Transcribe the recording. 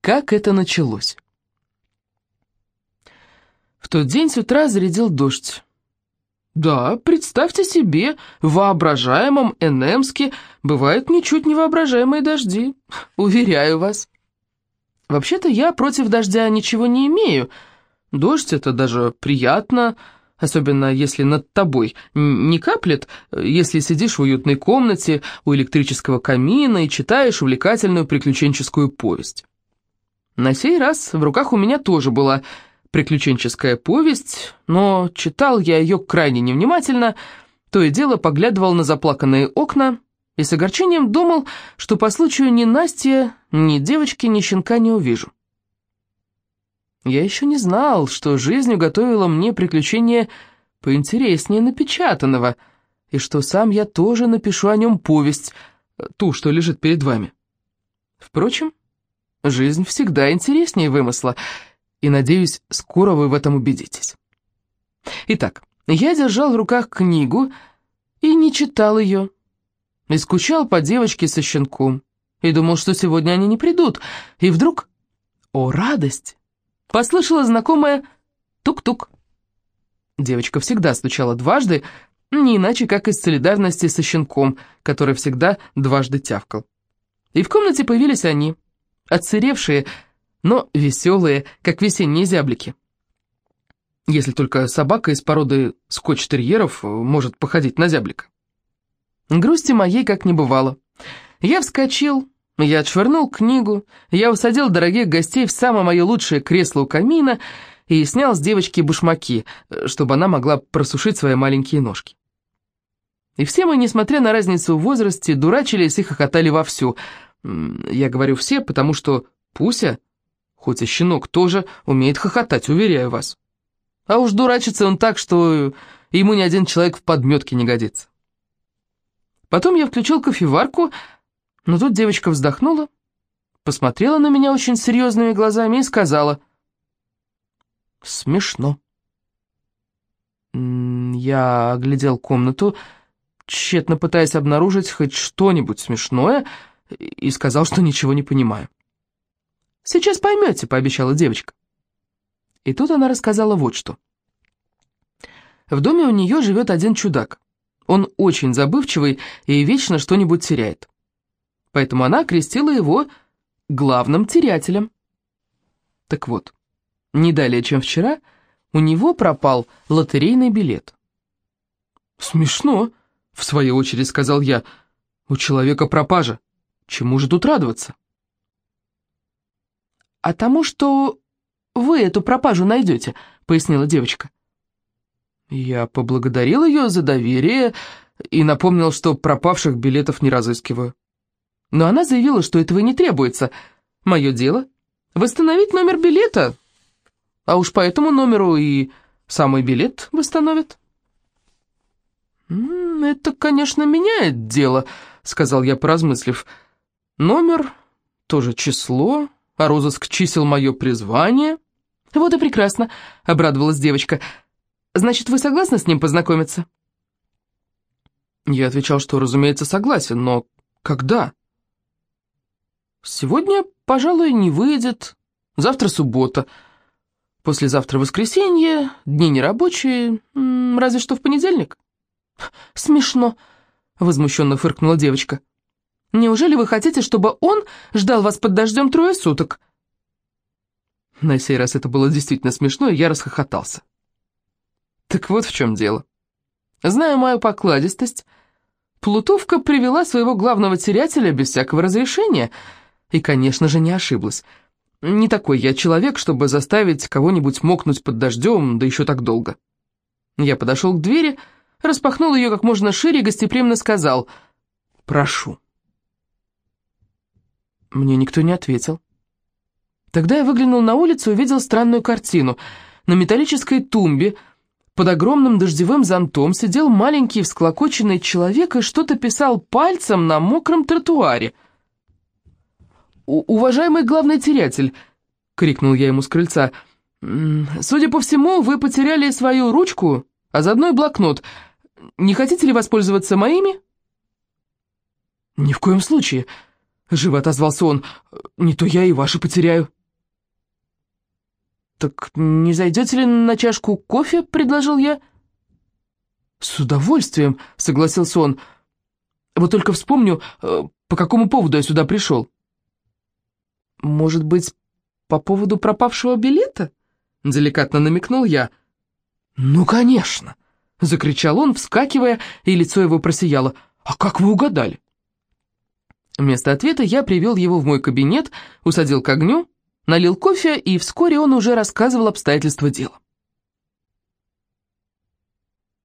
как это началось. В тот день с утра зарядил дождь. Да, представьте себе, в воображаемом Энемске бывают ничуть не воображаемые дожди, уверяю вас. Вообще-то я против дождя ничего не имею. Дождь — это даже приятно, особенно если над тобой не каплет, если сидишь в уютной комнате у электрического камина и читаешь увлекательную приключенческую повесть. На сей раз в руках у меня тоже была приключенческая повесть, но читал я ее крайне невнимательно, то и дело поглядывал на заплаканные окна и с огорчением думал, что по случаю ни Насти, ни девочки, ни щенка не увижу. Я еще не знал, что жизнь уготовила мне приключение поинтереснее напечатанного, и что сам я тоже напишу о нем повесть, ту, что лежит перед вами. Впрочем, жизнь всегда интереснее вымысла — и, надеюсь, скоро вы в этом убедитесь. Итак, я держал в руках книгу и не читал ее, и скучал по девочке со щенком, и думал, что сегодня они не придут, и вдруг, о радость, послышала знакомая тук-тук. Девочка всегда стучала дважды, не иначе, как из солидарности со щенком, который всегда дважды тявкал. И в комнате появились они, отсыревшие, но веселые, как весенние зяблики. Если только собака из породы скотч-терьеров может походить на зяблика. Грусти моей как не бывало. Я вскочил, я отшвырнул книгу, я усадил дорогих гостей в самое мое лучшее кресло у камина и снял с девочки башмаки, чтобы она могла просушить свои маленькие ножки. И все мы, несмотря на разницу в возрасте, дурачились и хохотали вовсю. Я говорю «все», потому что Пуся Хоть и щенок тоже умеет хохотать, уверяю вас. А уж дурачится он так, что ему ни один человек в подметке не годится. Потом я включил кофеварку, но тут девочка вздохнула, посмотрела на меня очень серьезными глазами и сказала «Смешно». Я оглядел комнату, тщетно пытаясь обнаружить хоть что-нибудь смешное, и сказал, что ничего не понимаю. «Сейчас поймете», — пообещала девочка. И тут она рассказала вот что. В доме у нее живет один чудак. Он очень забывчивый и вечно что-нибудь теряет. Поэтому она окрестила его главным терятелем. Так вот, не далее, чем вчера, у него пропал лотерейный билет. «Смешно», — в свою очередь сказал я. «У человека пропажа. Чему же тут радоваться?» «А тому, что вы эту пропажу найдете», — пояснила девочка. Я поблагодарил ее за доверие и напомнил, что пропавших билетов не разыскиваю. Но она заявила, что этого не требуется. Мое дело — восстановить номер билета, а уж по этому номеру и самый билет восстановят. «Это, конечно, меняет дело», — сказал я, поразмыслив. «Номер, тоже число, а розыск чисел мое призвание». «Вот и прекрасно», — обрадовалась девочка. «Значит, вы согласны с ним познакомиться?» Я отвечал, что, разумеется, согласен, но когда? Сегодня, пожалуй, не выйдет. Завтра суббота. Послезавтра воскресенье, дни нерабочие, разве что в понедельник. Смешно, возмущенно фыркнула девочка. Неужели вы хотите, чтобы он ждал вас под дождем трое суток?» На сей раз это было действительно смешно, и я расхохотался. Так вот в чем дело. Зная мою покладистость, Плутовка привела своего главного терятеля без всякого разрешения, и, конечно же, не ошиблась. Не такой я человек, чтобы заставить кого-нибудь мокнуть под дождем, да еще так долго. Я подошел к двери, распахнул ее как можно шире и гостеприимно сказал «Прошу». Мне никто не ответил. Тогда я выглянул на улицу и увидел странную картину. На металлической тумбе под огромным дождевым зонтом сидел маленький всклокоченный человек и что-то писал пальцем на мокром тротуаре. «Уважаемый главный терятель!» — крикнул я ему с крыльца. «Судя по всему, вы потеряли свою ручку, а заодно и блокнот. Не хотите ли воспользоваться моими?» «Ни в коем случае!» — живо отозвался он. «Не то я и ваши потеряю». «Так не зайдете ли на чашку кофе?» — предложил я. «С удовольствием», — согласился он. «Вот только вспомню, э, по какому поводу я сюда пришел». «Может быть, по поводу пропавшего билета?» — деликатно намекнул я. «Ну, конечно!» — закричал он, вскакивая, и лицо его просияло. «А как вы угадали?» Вместо ответа я привел его в мой кабинет, усадил к огню, налил кофе, и вскоре он уже рассказывал обстоятельства дела.